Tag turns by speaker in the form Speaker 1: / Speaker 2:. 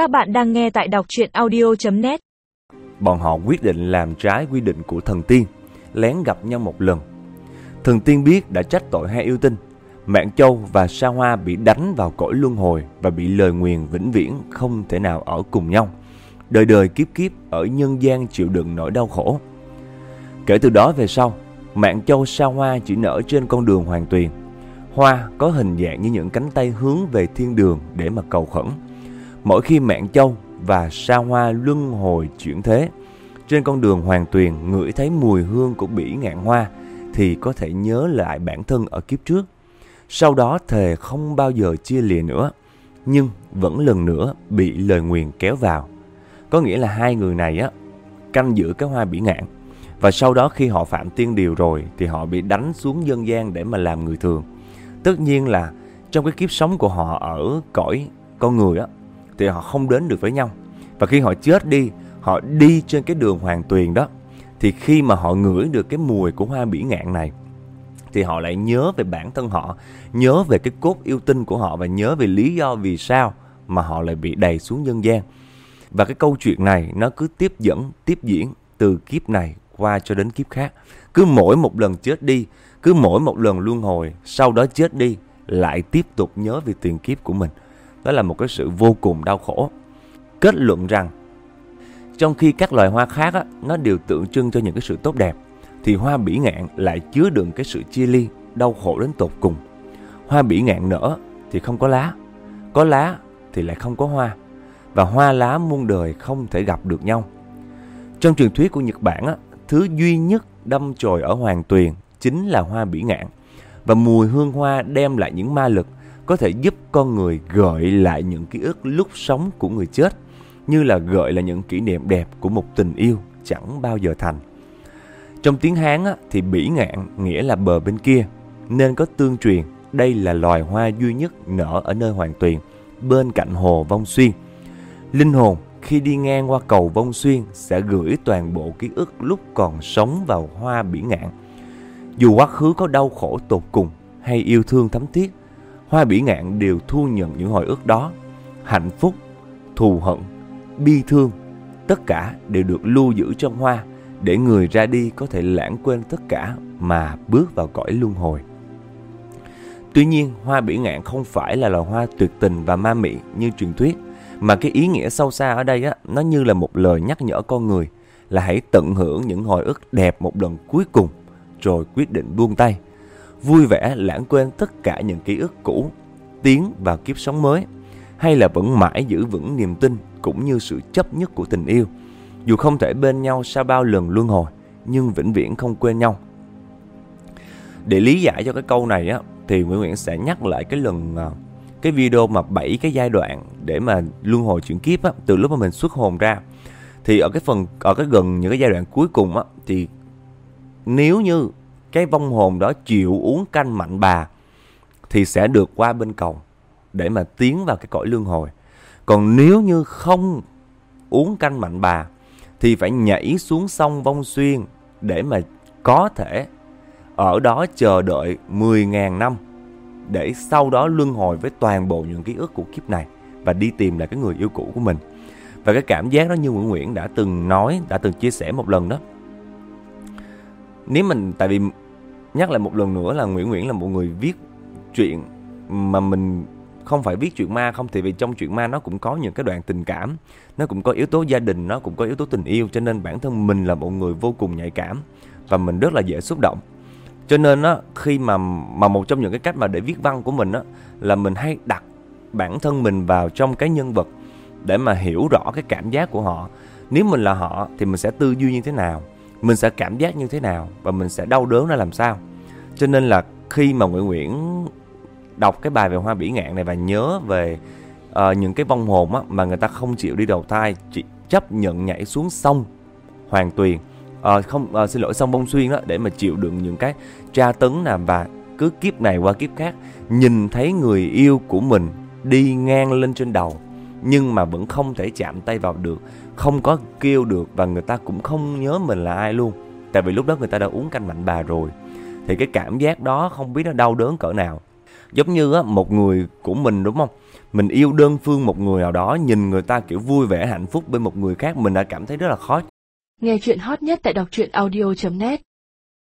Speaker 1: Các bạn đang nghe tại đọc chuyện audio.net
Speaker 2: Bọn họ quyết định làm trái quy định của thần tiên, lén gặp nhau một lần. Thần tiên biết đã trách tội hai yêu tinh. Mạng Châu và Sa Hoa bị đánh vào cõi luân hồi và bị lời nguyền vĩnh viễn không thể nào ở cùng nhau. Đời đời kiếp kiếp ở nhân gian chịu đựng nỗi đau khổ. Kể từ đó về sau, Mạng Châu Sa Hoa chỉ nở trên con đường hoàng tuyền. Hoa có hình dạng như những cánh tay hướng về thiên đường để mà cầu khẩn. Mỗi khi Mạng Châu và Sa Hoa luân hồi chuyển thế, trên con đường hoàng tuyền ngửi thấy mùi hương của bỉ ngạn hoa thì có thể nhớ lại bản thân ở kiếp trước. Sau đó thề không bao giờ chia lìa nữa, nhưng vẫn lần nữa bị lời nguyền kéo vào. Có nghĩa là hai người này á canh giữ cái hoa bỉ ngạn và sau đó khi họ phạm tiên điều rồi thì họ bị đánh xuống dân gian để mà làm người thường. Tất nhiên là trong cái kiếp sống của họ ở cõi con người á thì họ không đến được với nhau. Và khi họ chết đi, họ đi trên cái đường hoàng tuyền đó thì khi mà họ ngửi được cái mùi của hoa bỉ ngạn này thì họ lại nhớ về bản thân họ, nhớ về cái cốt yêu tinh của họ và nhớ về lý do vì sao mà họ lại bị đầy xuống nhân gian. Và cái câu chuyện này nó cứ tiếp dẫn, tiếp diễn từ kiếp này qua cho đến kiếp khác. Cứ mỗi một lần chết đi, cứ mỗi một lần luân hồi, sau đó chết đi, lại tiếp tục nhớ về tiền kiếp của mình. Đó là một cái sự vô cùng đau khổ. Kết luận rằng, trong khi các loài hoa khác á, nó đều tượng trưng cho những cái sự tốt đẹp, thì hoa bỉ ngạn lại chứa đựng cái sự chia ly, đau khổ đến tột cùng. Hoa bỉ ngạn nở thì không có lá, có lá thì lại không có hoa, và hoa lá muôn đời không thể gặp được nhau. Trong truyền thuyết của Nhật Bản á, thứ duy nhất đâm chồi ở hoàng tuyền chính là hoa bỉ ngạn. Và mùi hương hoa đem lại những ma lực có thể giúp con người gợi lại những ký ức lúc sống của người chết, như là gợi lại những kỷ niệm đẹp của một tình yêu chẳng bao giờ thành. Trong tiếng Hán á, thì bỉ ngạn nghĩa là bờ bên kia, nên có tương truyền đây là loài hoa duy nhất nở ở nơi hoàng tuyền, bên cạnh hồ Vong Xuyên. Linh hồn khi đi ngang qua cầu Vong Xuyên sẽ gửi toàn bộ ký ức lúc còn sống vào hoa bỉ ngạn. Dù quá khứ có đau khổ tột cùng hay yêu thương thấm thiết, hoa bỉ ngạn đều thu nhận những hồi ức đó. Hạnh phúc, thù hận, bi thương, tất cả đều được lưu giữ trong hoa để người ra đi có thể lãng quên tất cả mà bước vào cõi luân hồi. Tuy nhiên, hoa bỉ ngạn không phải là loài hoa tuyệt tình và ma mị như truyền thuyết, mà cái ý nghĩa sâu xa ở đây á, nó như là một lời nhắc nhở con người là hãy tận hưởng những hồi ức đẹp một lần cuối cùng rồi quyết định buông tay. Vui vẻ lãng quên tất cả những ký ức cũ, tiến vào kiếp sống mới hay là vẫn mãi giữ vững niềm tin cũng như sự chấp nhất của tình yêu. Dù không thể bên nhau sau bao lần luân hồi, nhưng vĩnh viễn không quên nhau. Để lý giải cho cái câu này á, thì Nguyễn Nguyễn sẽ nhắc lại cái lần à, cái video mà bảy cái giai đoạn để mà luân hồi chuyển kiếp á, từ lúc mà mình xuất hồn ra. Thì ở cái phần ở cái gần những cái giai đoạn cuối cùng á thì nếu như cái vong hồn đó chịu uống canh mạnh bà thì sẽ được qua bên cầu để mà tiến vào cái cõi luân hồi. Còn nếu như không uống canh mạnh bà thì phải nhảy xuống sông Vong Xuyên để mà có thể ở đó chờ đợi 10.000 năm để sau đó luân hồi với toàn bộ những ký ức của kiếp này và đi tìm lại cái người yêu cũ của mình. Và cái cảm giác đó như Nguyễn Nguyễn đã từng nói, đã từng chia sẻ một lần đó. Nếu mình, tại vì nhắc lại một lần nữa là Nguyễn Nguyễn là một người viết chuyện mà mình không phải viết chuyện ma không thì vì trong chuyện ma nó cũng có những cái đoạn tình cảm nó cũng có yếu tố gia đình nó cũng có yếu tố tình yêu cho nên bản thân mình là một người vô cùng nhạy cảm và mình rất là dễ xúc động. Cho nên á khi mà mà một trong những cái cách mà để viết văn của mình á là mình hay đặt bản thân mình vào trong cái nhân vật để mà hiểu rõ cái cảm giác của họ. Nếu mình là họ thì mình sẽ tư duy như thế nào? Mình sẽ cảm giác như thế nào và mình sẽ đau đớn ra làm sao. Cho nên là khi mà Nguyễn Nguyễn đọc cái bài về hoa bỉ ngạn này và nhớ về uh, những cái vong hồn á, mà người ta không chịu đi đầu thai chỉ chấp nhận nhảy xuống sông Hoàng Tuyền uh, không uh, xin lỗi sông Bông Xuyên đó để mà chịu đựng những cái tra tấn nào và cứ kiếp này qua kiếp khác nhìn thấy người yêu của mình đi ngang lên trên đầu nhưng mà vẫn không thể chạm tay vào được không có kêu được và người ta cũng không nhớ mình là ai luôn. Tại vì lúc đó người ta đã uống canh mạnh bà rồi. Thì cái cảm giác đó không biết nó đau đớn cỡ nào. Giống như á, một người của mình đúng không? Mình yêu đơn phương một người nào đó nhìn người ta kiểu vui vẻ hạnh phúc bên một người khác mình đã cảm thấy rất là khó
Speaker 3: Nghe chuyện hot nhất tại đọc truyện audio.net